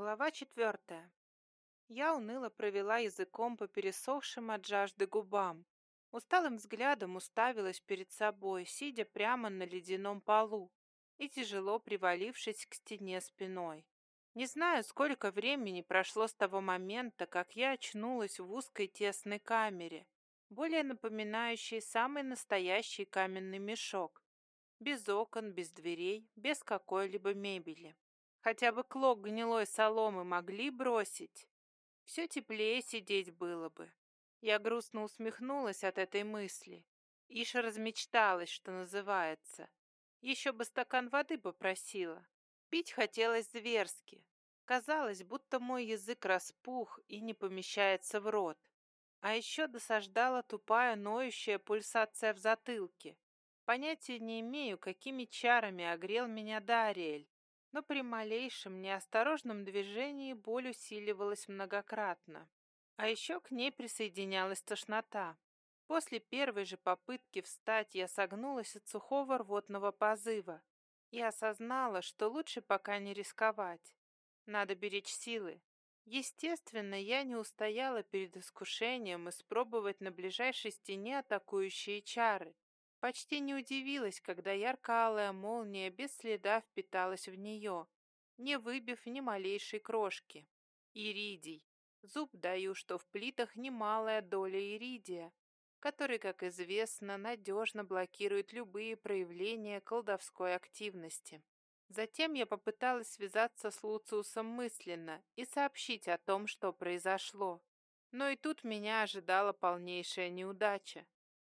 Глава четвертая. Я уныло провела языком по пересохшим от жажды губам. Усталым взглядом уставилась перед собой, сидя прямо на ледяном полу и тяжело привалившись к стене спиной. Не знаю, сколько времени прошло с того момента, как я очнулась в узкой тесной камере, более напоминающей самый настоящий каменный мешок. Без окон, без дверей, без какой-либо мебели. Хотя бы клок гнилой соломы могли бросить. Все теплее сидеть было бы. Я грустно усмехнулась от этой мысли. Иша размечталась, что называется. Еще бы стакан воды попросила. Пить хотелось зверски. Казалось, будто мой язык распух и не помещается в рот. А еще досаждала тупая ноющая пульсация в затылке. Понятия не имею, какими чарами огрел меня Дариэль, но при малейшем неосторожном движении боль усиливалась многократно. А еще к ней присоединялась тошнота. После первой же попытки встать я согнулась от сухого рвотного позыва и осознала, что лучше пока не рисковать. Надо беречь силы. Естественно, я не устояла перед искушением испробовать на ближайшей стене атакующие чары, Почти не удивилась, когда ярко-алая молния без следа впиталась в нее, не выбив ни малейшей крошки. Иридий. Зуб даю, что в плитах немалая доля иридия, который, как известно, надежно блокирует любые проявления колдовской активности. Затем я попыталась связаться с Луциусом мысленно и сообщить о том, что произошло. Но и тут меня ожидала полнейшая неудача.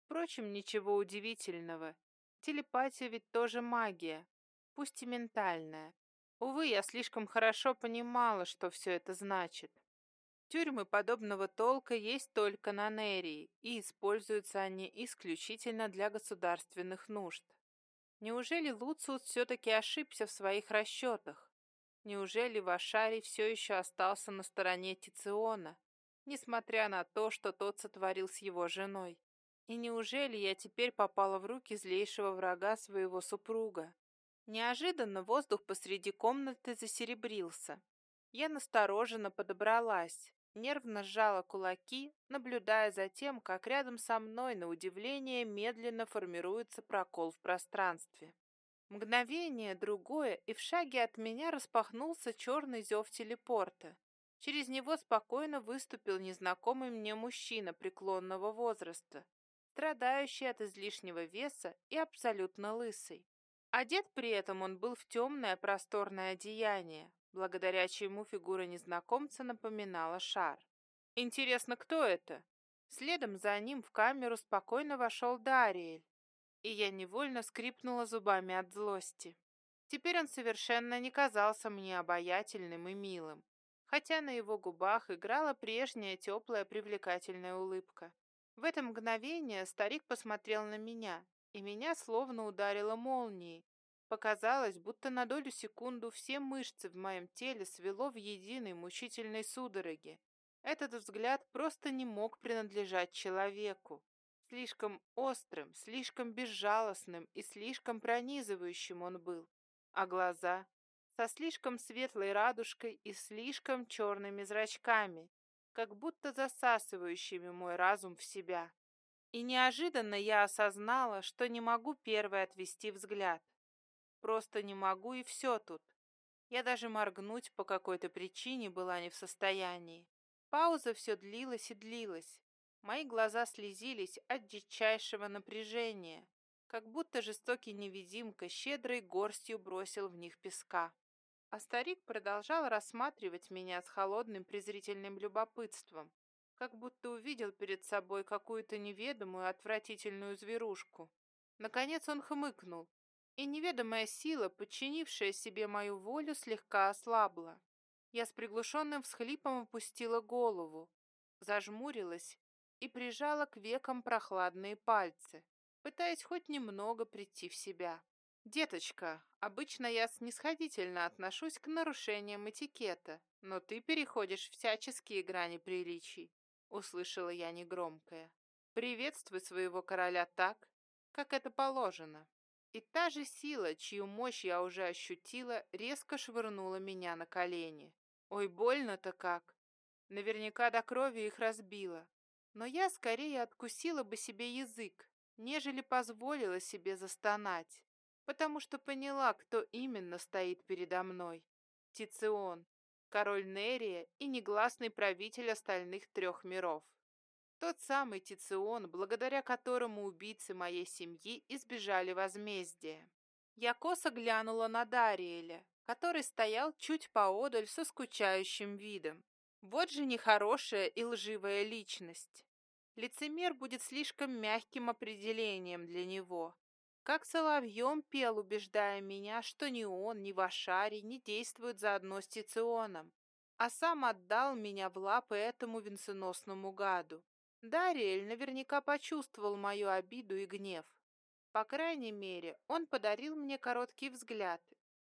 Впрочем, ничего удивительного. Телепатия ведь тоже магия, пусть и ментальная. Увы, я слишком хорошо понимала, что все это значит. Тюрьмы подобного толка есть только на Нерии, и используются они исключительно для государственных нужд. Неужели Луциус все-таки ошибся в своих расчетах? Неужели Вашарий все еще остался на стороне Тициона, несмотря на то, что тот сотворил с его женой? И неужели я теперь попала в руки злейшего врага своего супруга? Неожиданно воздух посреди комнаты засеребрился. Я настороженно подобралась, нервно сжала кулаки, наблюдая за тем, как рядом со мной, на удивление, медленно формируется прокол в пространстве. Мгновение, другое, и в шаге от меня распахнулся черный зев телепорта. Через него спокойно выступил незнакомый мне мужчина преклонного возраста, страдающий от излишнего веса и абсолютно лысый. Одет при этом он был в темное просторное одеяние, благодаря чему фигура незнакомца напоминала шар. Интересно, кто это? Следом за ним в камеру спокойно вошел Дариэль, и я невольно скрипнула зубами от злости. Теперь он совершенно не казался мне обаятельным и милым, хотя на его губах играла прежняя теплая привлекательная улыбка. В это мгновение старик посмотрел на меня, и меня словно ударило молнией. Показалось, будто на долю секунду все мышцы в моем теле свело в единой мучительной судороге. Этот взгляд просто не мог принадлежать человеку. Слишком острым, слишком безжалостным и слишком пронизывающим он был. А глаза со слишком светлой радужкой и слишком черными зрачками, как будто засасывающими мой разум в себя. И неожиданно я осознала, что не могу первой отвести взгляд. Просто не могу, и все тут. Я даже моргнуть по какой-то причине была не в состоянии. Пауза все длилась и длилась. Мои глаза слезились от дичайшего напряжения, как будто жестокий невидимка щедрой горстью бросил в них песка. А старик продолжал рассматривать меня с холодным презрительным любопытством, как будто увидел перед собой какую-то неведомую отвратительную зверушку. Наконец он хмыкнул, и неведомая сила, подчинившая себе мою волю, слегка ослабла. Я с приглушенным всхлипом опустила голову, зажмурилась и прижала к векам прохладные пальцы, пытаясь хоть немного прийти в себя. «Деточка, обычно я снисходительно отношусь к нарушениям этикета, но ты переходишь всяческие грани приличий», — услышала я негромкое. «Приветствуй своего короля так, как это положено». И та же сила, чью мощь я уже ощутила, резко швырнула меня на колени. Ой, больно-то как. Наверняка до крови их разбило. Но я скорее откусила бы себе язык, нежели позволила себе застонать, потому что поняла, кто именно стоит передо мной. Тицион, король Нерия и негласный правитель остальных трех миров. Тот самый Тицион, благодаря которому убийцы моей семьи избежали возмездия. Я косо глянула на Дариэля, который стоял чуть поодаль со скучающим видом. Вот же нехорошая и лживая личность. Лицемер будет слишком мягким определением для него. Как соловьем пел, убеждая меня, что ни он, ни Вашари не действуют заодно с Тиционом, а сам отдал меня в лапы этому венценосному гаду. Дариэль наверняка почувствовал мою обиду и гнев. По крайней мере, он подарил мне короткий взгляд,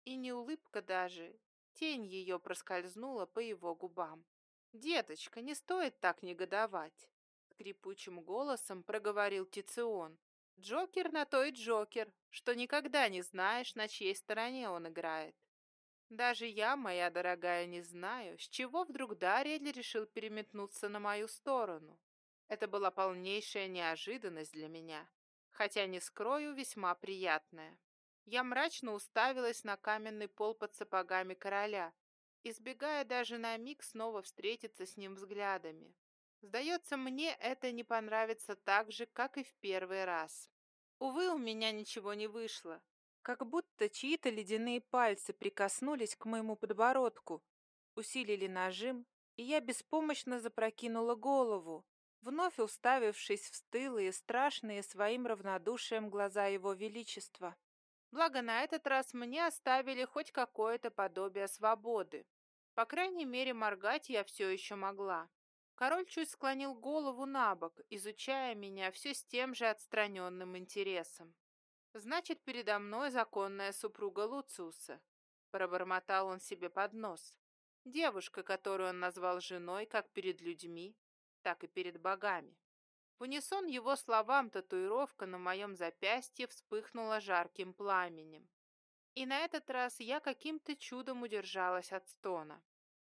и не улыбка даже, тень ее проскользнула по его губам. «Деточка, не стоит так негодовать!» Скрипучим голосом проговорил Тицион. «Джокер на то и Джокер, что никогда не знаешь, на чьей стороне он играет. Даже я, моя дорогая, не знаю, с чего вдруг Дарьяль решил переметнуться на мою сторону. Это была полнейшая неожиданность для меня, хотя, не скрою, весьма приятная. Я мрачно уставилась на каменный пол под сапогами короля, избегая даже на миг снова встретиться с ним взглядами. Сдается мне, это не понравится так же, как и в первый раз. Увы, у меня ничего не вышло. Как будто чьи-то ледяные пальцы прикоснулись к моему подбородку, усилили нажим, и я беспомощно запрокинула голову, вновь уставившись в стылые, страшные своим равнодушием глаза его величества. Благо, на этот раз мне оставили хоть какое-то подобие свободы. По крайней мере, моргать я все еще могла. Король чуть склонил голову на бок, изучая меня все с тем же отстраненным интересом. «Значит, передо мной законная супруга Луциуса», — пробормотал он себе под нос. «Девушка, которую он назвал женой как перед людьми, так и перед богами». В унисон его словам татуировка на моем запястье вспыхнула жарким пламенем. И на этот раз я каким-то чудом удержалась от стона.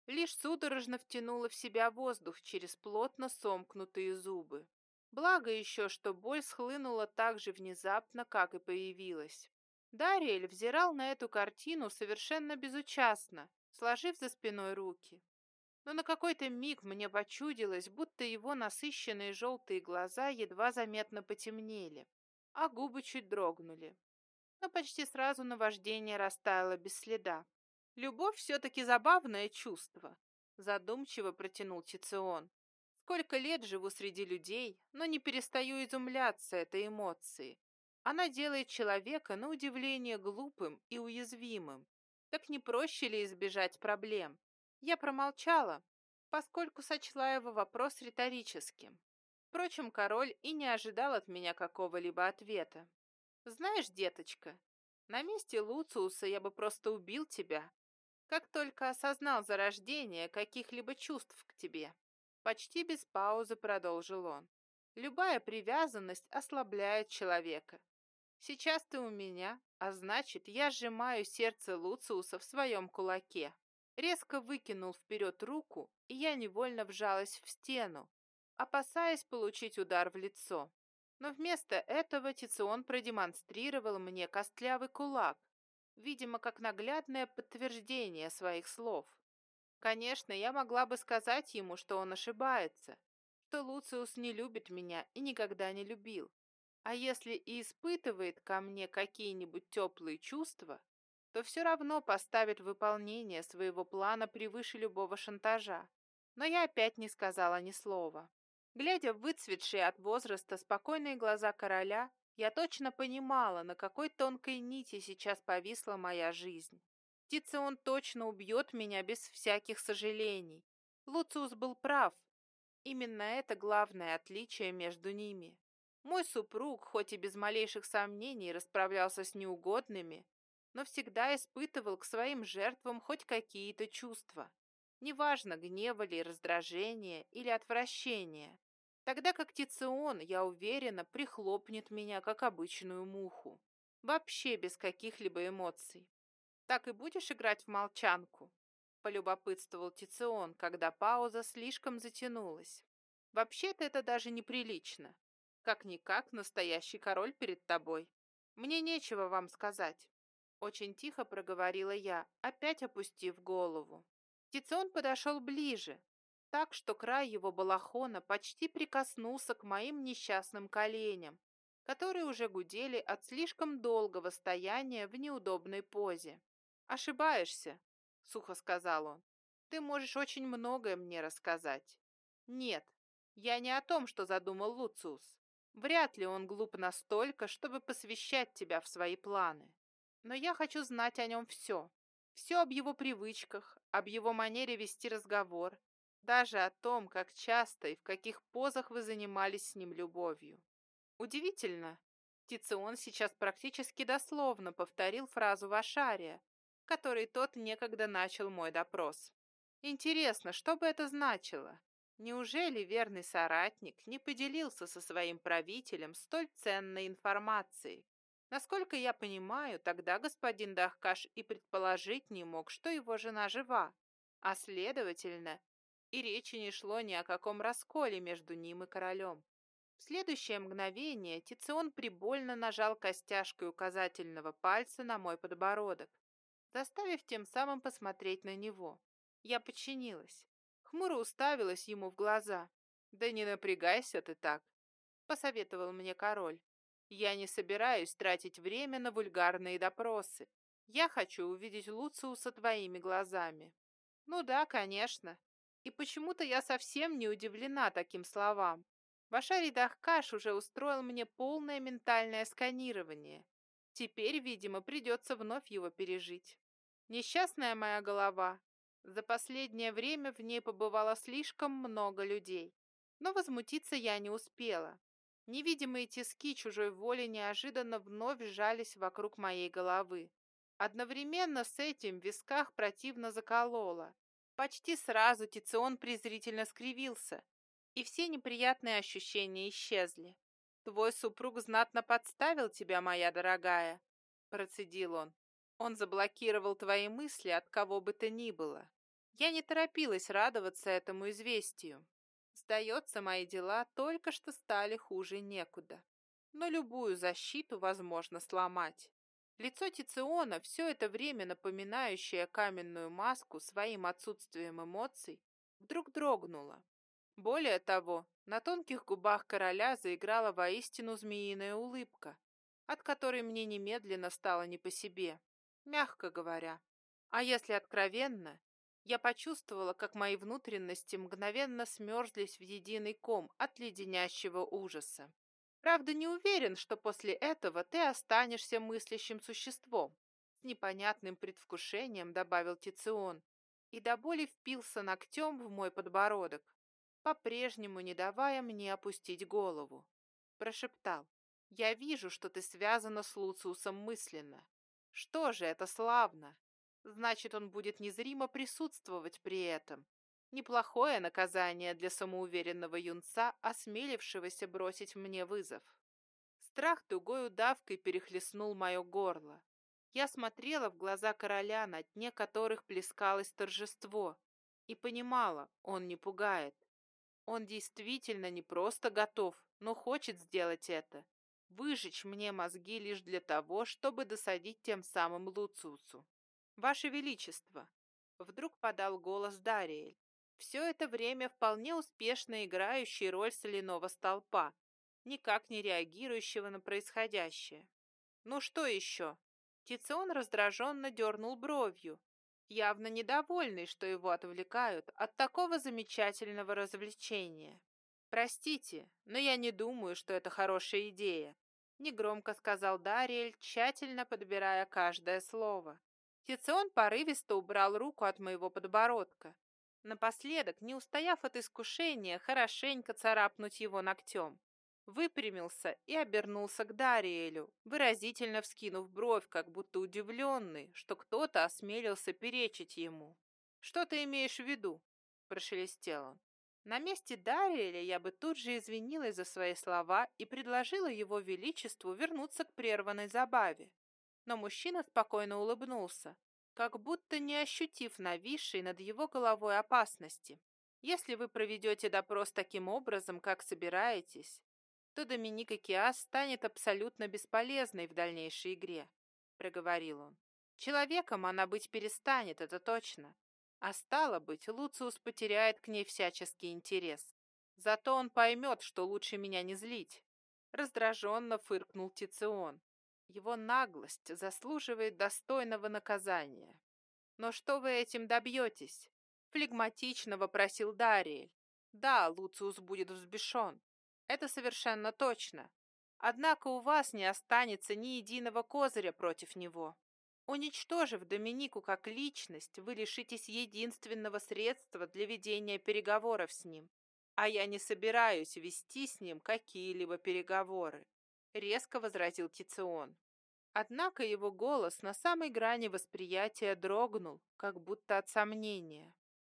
Лишь судорожно втянула в себя воздух через плотно сомкнутые зубы. Благо еще, что боль схлынула так же внезапно, как и появилась. Дариэль взирал на эту картину совершенно безучастно, сложив за спиной руки но на какой-то миг мне почудилось, будто его насыщенные желтые глаза едва заметно потемнели, а губы чуть дрогнули. Но почти сразу наваждение растаяло без следа. «Любовь все-таки забавное чувство», — задумчиво протянул Тицион. «Сколько лет живу среди людей, но не перестаю изумляться этой эмоции. Она делает человека на удивление глупым и уязвимым. Так не проще ли избежать проблем? Я промолчала, поскольку сочла его вопрос риторическим. Впрочем, король и не ожидал от меня какого-либо ответа. «Знаешь, деточка, на месте Луциуса я бы просто убил тебя, как только осознал зарождение каких-либо чувств к тебе». Почти без паузы продолжил он. «Любая привязанность ослабляет человека. Сейчас ты у меня, а значит, я сжимаю сердце Луциуса в своем кулаке резко выкинул вперед руку, и я невольно вжалась в стену, опасаясь получить удар в лицо. Но вместо этого Тицион продемонстрировал мне костлявый кулак, видимо, как наглядное подтверждение своих слов. Конечно, я могла бы сказать ему, что он ошибается, что Луциус не любит меня и никогда не любил. А если и испытывает ко мне какие-нибудь теплые чувства, то все равно поставит выполнение своего плана превыше любого шантажа. Но я опять не сказала ни слова. Глядя в выцветшие от возраста спокойные глаза короля, я точно понимала, на какой тонкой нити сейчас повисла моя жизнь. Птица он точно убьет меня без всяких сожалений. Луциус был прав. Именно это главное отличие между ними. Мой супруг, хоть и без малейших сомнений, расправлялся с неугодными, но всегда испытывал к своим жертвам хоть какие-то чувства. Неважно, гнева ли, раздражение или отвращение. Тогда как Тицион, я уверена, прихлопнет меня, как обычную муху. Вообще без каких-либо эмоций. Так и будешь играть в молчанку? полюбопытствовал Тицион, когда пауза слишком затянулась. «Вообще-то это даже неприлично. Как-никак настоящий король перед тобой. Мне нечего вам сказать». Очень тихо проговорила я, опять опустив голову. Тицион подошел ближе, так что край его балахона почти прикоснулся к моим несчастным коленям, которые уже гудели от слишком долгого стояния в неудобной позе. «Ошибаешься», — сухо сказал он. «Ты можешь очень многое мне рассказать». «Нет, я не о том, что задумал Луциус. Вряд ли он глуп настолько, чтобы посвящать тебя в свои планы. Но я хочу знать о нем все. Все об его привычках, об его манере вести разговор, даже о том, как часто и в каких позах вы занимались с ним любовью. Удивительно, Тицион сейчас практически дословно повторил фразу Вашария, которой тот некогда начал мой допрос. Интересно, что бы это значило? Неужели верный соратник не поделился со своим правителем столь ценной информацией? Насколько я понимаю, тогда господин Дахкаш и предположить не мог, что его жена жива, а следовательно, и речи не шло ни о каком расколе между ним и королем. В следующее мгновение Тицион прибольно нажал костяшкой указательного пальца на мой подбородок, заставив тем самым посмотреть на него. Я подчинилась. Хмуро уставилась ему в глаза. «Да не напрягайся ты так», — посоветовал мне король. «Я не собираюсь тратить время на вульгарные допросы. Я хочу увидеть Луциуса твоими глазами». «Ну да, конечно. И почему-то я совсем не удивлена таким словам. Башарий Дахкаш уже устроил мне полное ментальное сканирование. Теперь, видимо, придется вновь его пережить. Несчастная моя голова. За последнее время в ней побывало слишком много людей. Но возмутиться я не успела. Невидимые тиски чужой воли неожиданно вновь сжались вокруг моей головы. Одновременно с этим в висках противно закололо. Почти сразу Тицион презрительно скривился, и все неприятные ощущения исчезли. «Твой супруг знатно подставил тебя, моя дорогая», — процедил он. «Он заблокировал твои мысли от кого бы то ни было». Я не торопилась радоваться этому известию. Сдается, мои дела только что стали хуже некуда. Но любую защиту возможно сломать. Лицо Тициона, все это время напоминающее каменную маску своим отсутствием эмоций, вдруг дрогнуло. Более того, на тонких губах короля заиграла воистину змеиная улыбка, от которой мне немедленно стало не по себе, мягко говоря. А если откровенно, я почувствовала, как мои внутренности мгновенно смерзлись в единый ком от леденящего ужаса. Правда, не уверен, что после этого ты останешься мыслящим существом. С непонятным предвкушением добавил Тицион и до боли впился ногтем в мой подбородок по-прежнему не давая мне опустить голову. Прошептал. «Я вижу, что ты связана с Луциусом мысленно. Что же, это славно. Значит, он будет незримо присутствовать при этом. Неплохое наказание для самоуверенного юнца, осмелившегося бросить мне вызов. Страх тугой удавкой перехлестнул мое горло. Я смотрела в глаза короля, на дне которых плескалось торжество, и понимала, он не пугает. Он действительно не просто готов, но хочет сделать это. Выжечь мне мозги лишь для того, чтобы досадить тем самым Луциусу. «Ваше Величество!» Вдруг подал голос Дариэль. Все это время вполне успешно играющий роль соляного столпа, никак не реагирующего на происходящее. «Ну что еще?» Тицион раздраженно дернул бровью, явно недовольный, что его отвлекают от такого замечательного развлечения. «Простите, но я не думаю, что это хорошая идея», — негромко сказал Дариэль, тщательно подбирая каждое слово. Тицион порывисто убрал руку от моего подбородка, напоследок, не устояв от искушения, хорошенько царапнуть его ногтем выпрямился и обернулся к Дариэлю, выразительно вскинув бровь, как будто удивленный, что кто-то осмелился перечить ему. «Что ты имеешь в виду?» – прошелестел он. На месте Дариэля я бы тут же извинилась за свои слова и предложила его величеству вернуться к прерванной забаве. Но мужчина спокойно улыбнулся, как будто не ощутив нависшей над его головой опасности. Если вы проведете допрос таким образом, как собираетесь, то Доминика Киас станет абсолютно бесполезной в дальнейшей игре, проговорил он. Человеком она быть перестанет, это точно. А стало быть, Луциус потеряет к ней всяческий интерес. Зато он поймет, что лучше меня не злить. Раздраженно фыркнул Тицион. Его наглость заслуживает достойного наказания. Но что вы этим добьетесь? Флегматично вопросил Дариэль. Да, Луциус будет взбешен. Это совершенно точно. Однако у вас не останется ни единого козыря против него. Уничтожив Доминику как личность, вы лишитесь единственного средства для ведения переговоров с ним. А я не собираюсь вести с ним какие-либо переговоры, резко возразил Тицион. Однако его голос на самой грани восприятия дрогнул, как будто от сомнения.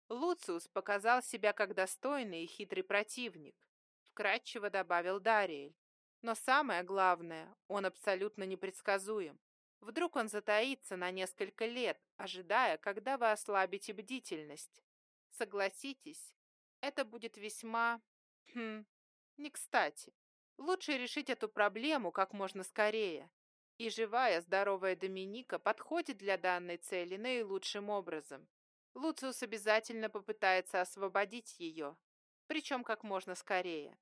Луциус показал себя как достойный и хитрый противник, вкратчиво добавил Дариэль. Но самое главное, он абсолютно непредсказуем. Вдруг он затаится на несколько лет, ожидая, когда вы ослабите бдительность. Согласитесь, это будет весьма... Хм, не кстати. Лучше решить эту проблему как можно скорее. И живая, здоровая Доминика подходит для данной цели наилучшим образом. Луциус обязательно попытается освободить ее, причем как можно скорее.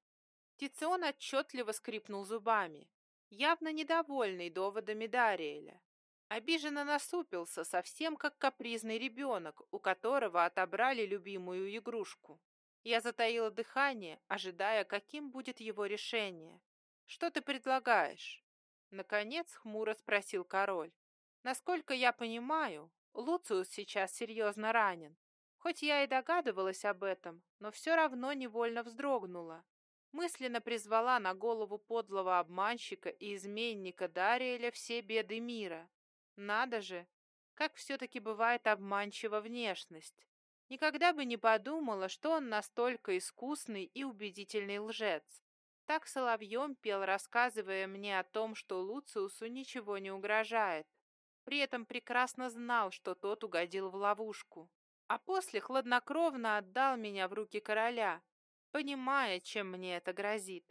Тицион отчетливо скрипнул зубами явно недовольный доводами Дариэля. Обиженно насупился, совсем как капризный ребенок, у которого отобрали любимую игрушку. Я затаила дыхание, ожидая, каким будет его решение. «Что ты предлагаешь?» Наконец хмуро спросил король. «Насколько я понимаю, Луциус сейчас серьезно ранен. Хоть я и догадывалась об этом, но все равно невольно вздрогнула мысленно призвала на голову подлого обманщика и изменника Дариэля все беды мира. Надо же, как все-таки бывает обманчива внешность. Никогда бы не подумала, что он настолько искусный и убедительный лжец. Так соловьем пел, рассказывая мне о том, что Луциусу ничего не угрожает. При этом прекрасно знал, что тот угодил в ловушку. А после хладнокровно отдал меня в руки короля, понимая, чем мне это грозит.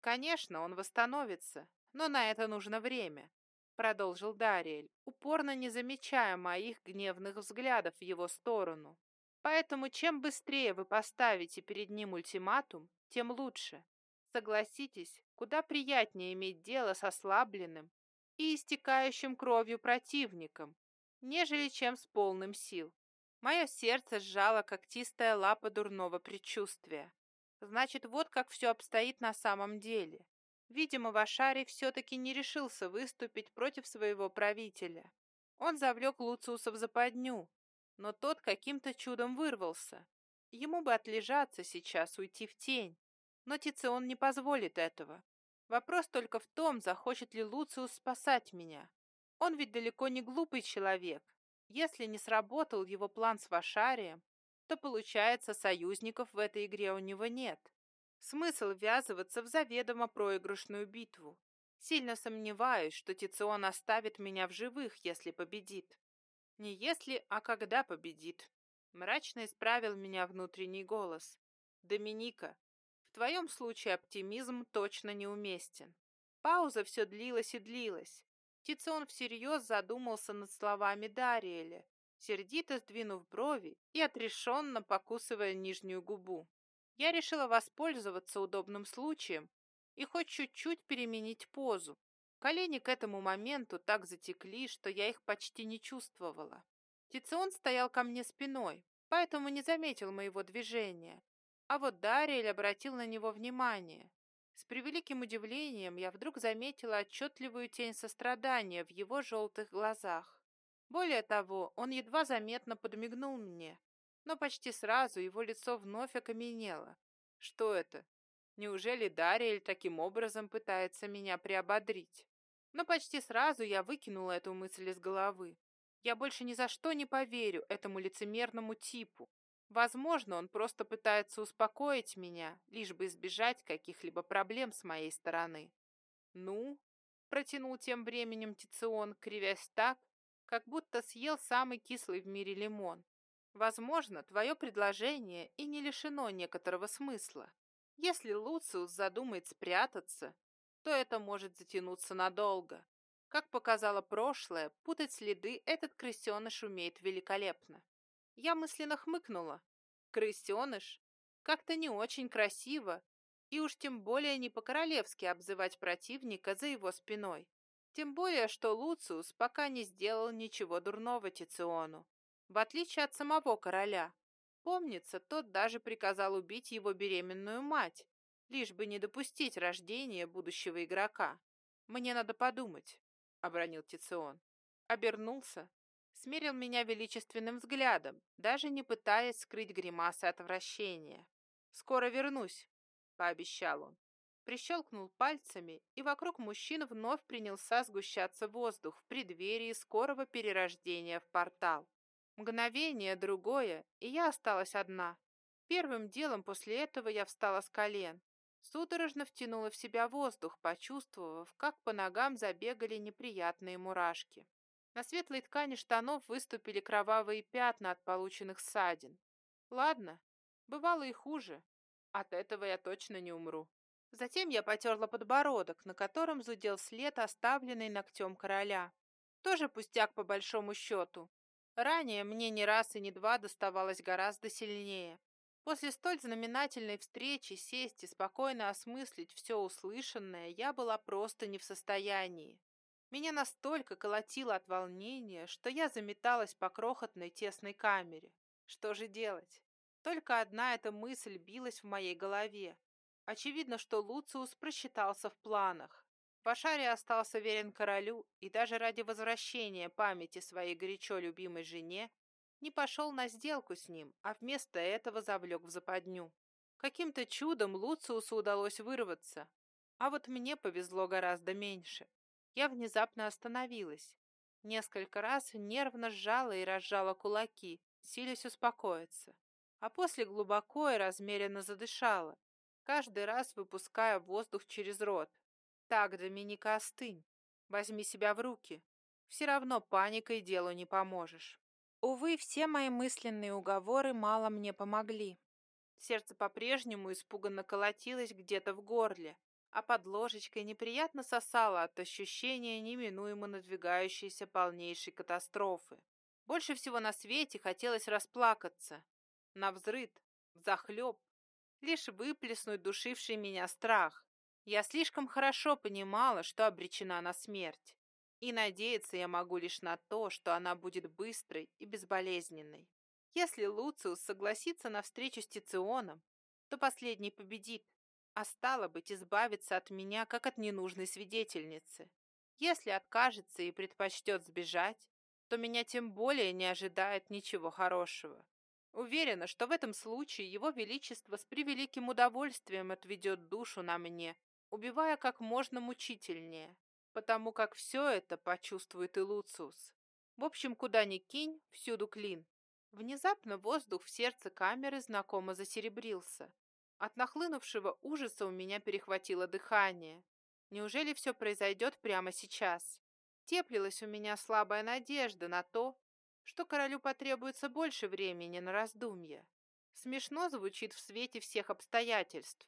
Конечно, он восстановится, но на это нужно время, продолжил Дариэль, упорно не замечая моих гневных взглядов в его сторону. Поэтому чем быстрее вы поставите перед ним ультиматум, тем лучше. Согласитесь, куда приятнее иметь дело с ослабленным и истекающим кровью противником, нежели чем с полным сил. Мое сердце сжало когтистая лапа дурного предчувствия. Значит, вот как все обстоит на самом деле. Видимо, Вашарий все-таки не решился выступить против своего правителя. Он завлек Луциуса в западню, но тот каким-то чудом вырвался. Ему бы отлежаться сейчас, уйти в тень. Но Тицион не позволит этого. Вопрос только в том, захочет ли Луциус спасать меня. Он ведь далеко не глупый человек. Если не сработал его план с Вашарием, то получается, союзников в этой игре у него нет. Смысл ввязываться в заведомо проигрышную битву. Сильно сомневаюсь, что Тицион оставит меня в живых, если победит. Не если, а когда победит. Мрачно исправил меня внутренний голос. Доминика, в твоем случае оптимизм точно неуместен. Пауза все длилась и длилась. Тицион всерьез задумался над словами Дариэля, сердито сдвинув брови и отрешенно покусывая нижнюю губу. Я решила воспользоваться удобным случаем и хоть чуть-чуть переменить позу. Колени к этому моменту так затекли, что я их почти не чувствовала. Тицион стоял ко мне спиной, поэтому не заметил моего движения. А вот Дариэль обратил на него внимание. С превеликим удивлением я вдруг заметила отчетливую тень сострадания в его желтых глазах. Более того, он едва заметно подмигнул мне, но почти сразу его лицо вновь окаменело. Что это? Неужели Дариэль таким образом пытается меня приободрить? Но почти сразу я выкинула эту мысль из головы. Я больше ни за что не поверю этому лицемерному типу. Возможно, он просто пытается успокоить меня, лишь бы избежать каких-либо проблем с моей стороны. Ну, протянул тем временем Тицион, кривясь так, как будто съел самый кислый в мире лимон. Возможно, твое предложение и не лишено некоторого смысла. Если Луциус задумает спрятаться, то это может затянуться надолго. Как показало прошлое, путать следы этот крысеныш умеет великолепно. Я мысленно хмыкнула. Крысеныш? Как-то не очень красиво, и уж тем более не по-королевски обзывать противника за его спиной. Тем более, что Луциус пока не сделал ничего дурного Тициону, в отличие от самого короля. Помнится, тот даже приказал убить его беременную мать, лишь бы не допустить рождения будущего игрока. «Мне надо подумать», — обронил Тицион. Обернулся, смерил меня величественным взглядом, даже не пытаясь скрыть гримасы отвращения. «Скоро вернусь», — пообещал он. Прищелкнул пальцами, и вокруг мужчин вновь принялся сгущаться воздух в преддверии скорого перерождения в портал. Мгновение, другое, и я осталась одна. Первым делом после этого я встала с колен, судорожно втянула в себя воздух, почувствовав, как по ногам забегали неприятные мурашки. На светлой ткани штанов выступили кровавые пятна от полученных ссадин. Ладно, бывало и хуже. От этого я точно не умру. Затем я потерла подбородок, на котором зудел след, оставленный ногтем короля. Тоже пустяк по большому счету. Ранее мне не раз и не два доставалось гораздо сильнее. После столь знаменательной встречи сесть и спокойно осмыслить все услышанное я была просто не в состоянии. Меня настолько колотило от волнения, что я заметалась по крохотной тесной камере. Что же делать? Только одна эта мысль билась в моей голове. Очевидно, что Луциус просчитался в планах. Башари остался верен королю и даже ради возвращения памяти своей горячо любимой жене не пошел на сделку с ним, а вместо этого завлек в западню. Каким-то чудом Луциусу удалось вырваться, а вот мне повезло гораздо меньше. Я внезапно остановилась. Несколько раз нервно сжала и разжала кулаки, силясь успокоиться. А после глубоко и размеренно задышала, каждый раз выпуская воздух через рот. «Так, Доминика, остынь. Возьми себя в руки. Все равно паникой делу не поможешь». Увы, все мои мысленные уговоры мало мне помогли. Сердце по-прежнему испуганно колотилось где-то в горле, а под ложечкой неприятно сосало от ощущения неминуемо надвигающейся полнейшей катастрофы. Больше всего на свете хотелось расплакаться. Навзрыд, взахлеб, лишь выплеснуть душивший меня страх. Я слишком хорошо понимала, что обречена на смерть. И надеяться я могу лишь на то, что она будет быстрой и безболезненной. Если Луциус согласится на встречу с Тиционом, то последний победит, а стало быть, избавиться от меня, как от ненужной свидетельницы. Если откажется и предпочтет сбежать, то меня тем более не ожидает ничего хорошего. Уверена, что в этом случае его величество с превеликим удовольствием отведет душу на мне, убивая как можно мучительнее, потому как все это почувствует и Луциус. В общем, куда ни кинь, всюду клин. Внезапно воздух в сердце камеры знакомо засеребрился. От нахлынувшего ужаса у меня перехватило дыхание. Неужели все произойдет прямо сейчас? Теплилась у меня слабая надежда на то, что королю потребуется больше времени на раздумье. Смешно звучит в свете всех обстоятельств.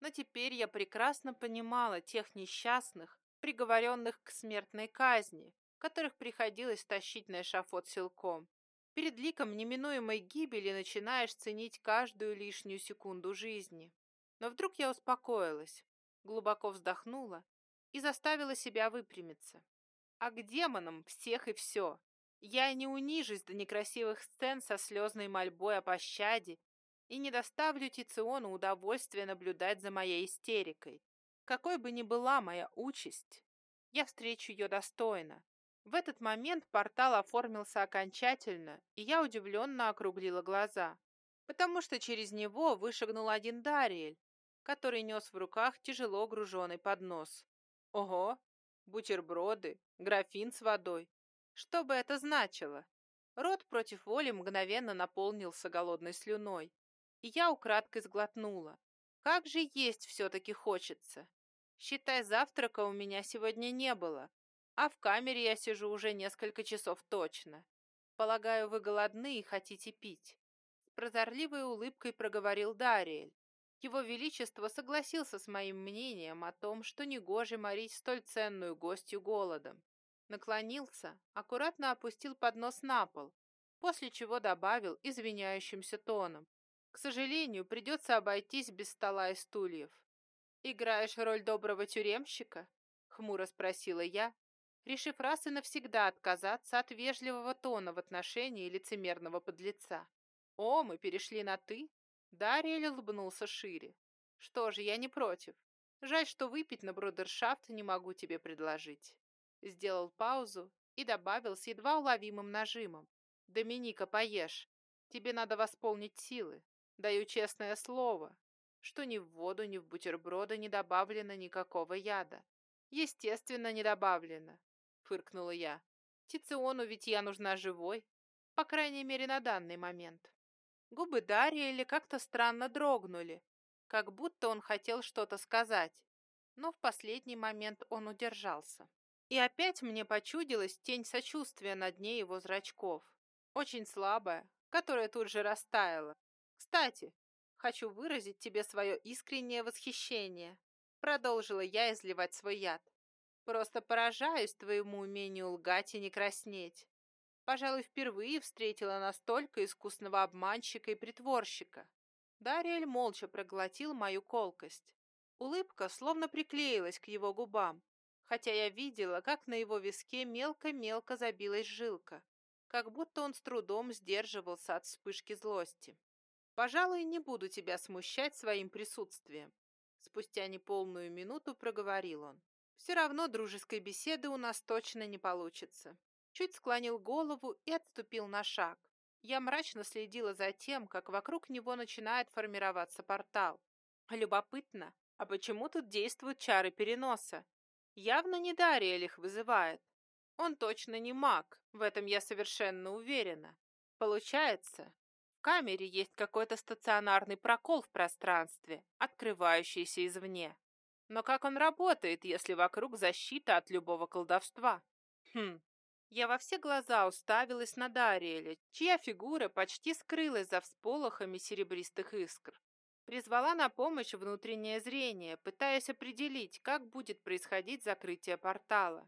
Но теперь я прекрасно понимала тех несчастных, приговоренных к смертной казни, которых приходилось тащить на эшафот силком. Перед ликом неминуемой гибели начинаешь ценить каждую лишнюю секунду жизни. Но вдруг я успокоилась, глубоко вздохнула и заставила себя выпрямиться. А к демонам всех и все. Я не унижусь до некрасивых сцен со слезной мольбой о пощаде и не доставлю Тициону удовольствия наблюдать за моей истерикой. Какой бы ни была моя участь, я встречу ее достойно, в этот момент портал оформился окончательно, и я удивленно округлила глаза, потому что через него вышагнул один Дариэль, который нес в руках тяжело груженный поднос. Ого! Бутерброды, графин с водой. Что бы это значило? Рот против воли мгновенно наполнился голодной слюной, и я украдкой сглотнула. Как же есть все-таки хочется. Считай, завтрака у меня сегодня не было, А в камере я сижу уже несколько часов точно. Полагаю, вы голодны и хотите пить. С прозорливой улыбкой проговорил Дариэль. Его Величество согласился с моим мнением о том, что негоже морить столь ценную гостью голодом. Наклонился, аккуратно опустил поднос на пол, после чего добавил извиняющимся тоном. К сожалению, придется обойтись без стола и стульев. «Играешь роль доброго тюремщика?» — хмуро спросила я, решив раз и навсегда отказаться от вежливого тона в отношении лицемерного подлеца. «О, мы перешли на «ты»?» Дарья улыбнулся шире. «Что же, я не против. Жаль, что выпить на брудершафт не могу тебе предложить». Сделал паузу и добавил с едва уловимым нажимом. «Доминика, поешь. Тебе надо восполнить силы. Даю честное слово, что ни в воду, ни в бутерброды не добавлено никакого яда. Естественно, не добавлено, фыркнула я. Тициону ведь я нужна живой, по крайней мере, на данный момент. Губы Дарьи как-то странно дрогнули, как будто он хотел что-то сказать, но в последний момент он удержался. И опять мне почудилась тень сочувствия на дне его зрачков, очень слабая, которая тут же растаяла. Кстати, хочу выразить тебе свое искреннее восхищение. Продолжила я изливать свой яд. Просто поражаюсь твоему умению лгать и не краснеть. Пожалуй, впервые встретила настолько искусного обманщика и притворщика. Дариэль молча проглотил мою колкость. Улыбка словно приклеилась к его губам, хотя я видела, как на его виске мелко-мелко забилась жилка, как будто он с трудом сдерживался от вспышки злости. Пожалуй, не буду тебя смущать своим присутствием. Спустя неполную минуту проговорил он. Все равно дружеской беседы у нас точно не получится. Чуть склонил голову и отступил на шаг. Я мрачно следила за тем, как вокруг него начинает формироваться портал. Любопытно, а почему тут действуют чары переноса? Явно не Дариэль их вызывает. Он точно не маг, в этом я совершенно уверена. Получается, камере есть какой-то стационарный прокол в пространстве, открывающийся извне. Но как он работает, если вокруг защита от любого колдовства? Хм, я во все глаза уставилась на Дариэля, чья фигура почти скрылась за всполохами серебристых искр. Призвала на помощь внутреннее зрение, пытаясь определить, как будет происходить закрытие портала.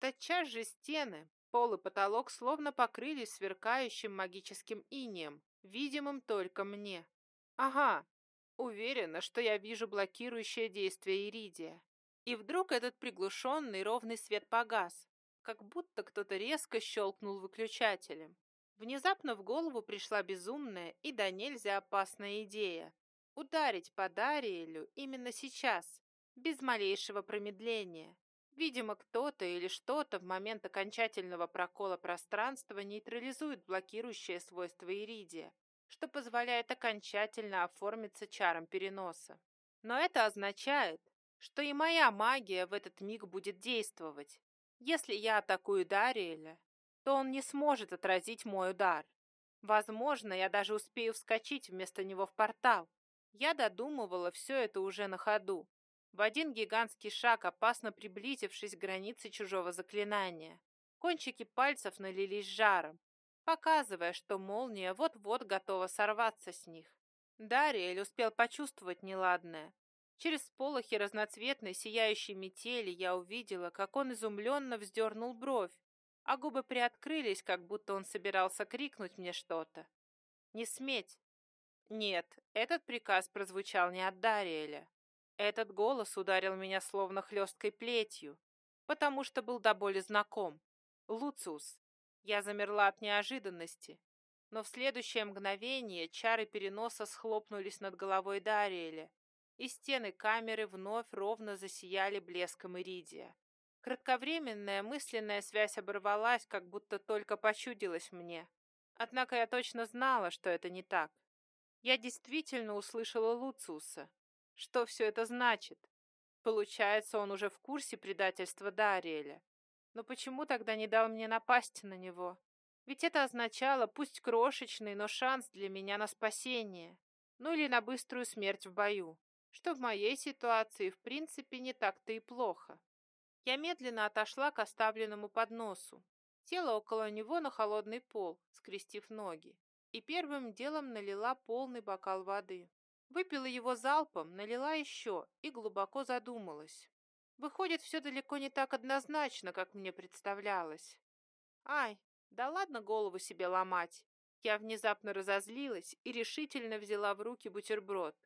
Тотчас же стены, пол и потолок словно покрылись сверкающим магическим инием, видимым только мне. Ага, уверена, что я вижу блокирующее действие Иридия. И вдруг этот приглушенный ровный свет погас, как будто кто-то резко щелкнул выключателем. Внезапно в голову пришла безумная и до нельзя опасная идея. Ударить по Дариэлю именно сейчас, без малейшего промедления. Видимо, кто-то или что-то в момент окончательного прокола пространства нейтрализует блокирующее свойство иридия, что позволяет окончательно оформиться чаром переноса. Но это означает, что и моя магия в этот миг будет действовать. Если я атакую Дариэля, то он не сможет отразить мой удар. Возможно, я даже успею вскочить вместо него в портал. Я додумывала все это уже на ходу, в один гигантский шаг, опасно приблизившись к границе чужого заклинания. Кончики пальцев налились жаром, показывая, что молния вот-вот готова сорваться с них. Дариэль успел почувствовать неладное. Через сполохи разноцветной сияющей метели я увидела, как он изумленно вздернул бровь, а губы приоткрылись, как будто он собирался крикнуть мне что-то. «Не сметь!» Нет, этот приказ прозвучал не от Дариэля. Этот голос ударил меня словно хлесткой плетью, потому что был до боли знаком. Луциус. Я замерла от неожиданности, но в следующее мгновение чары переноса схлопнулись над головой Дариэля, и стены камеры вновь ровно засияли блеском иридия. Кратковременная мысленная связь оборвалась, как будто только почудилась мне. Однако я точно знала, что это не так. Я действительно услышала Луциуса, что все это значит? Получается, он уже в курсе предательства Дариэля. Но почему тогда не дал мне напасть на него? Ведь это означало, пусть крошечный, но шанс для меня на спасение. Ну или на быструю смерть в бою. Что в моей ситуации, в принципе, не так-то и плохо. Я медленно отошла к оставленному подносу, села около него на холодный пол, скрестив ноги, и первым делом налила полный бокал воды. Выпила его залпом, налила еще и глубоко задумалась. Выходит, все далеко не так однозначно, как мне представлялось. Ай, да ладно голову себе ломать. Я внезапно разозлилась и решительно взяла в руки бутерброд.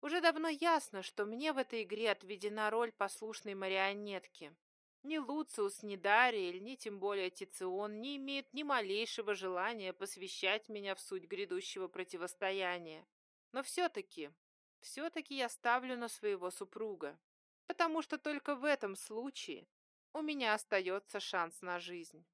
Уже давно ясно, что мне в этой игре отведена роль послушной марионетки. Ни Луциус, ни Дариэль, ни тем более Тицион не имеют ни малейшего желания посвящать меня в суть грядущего противостояния. Но все-таки, все-таки я ставлю на своего супруга, потому что только в этом случае у меня остается шанс на жизнь.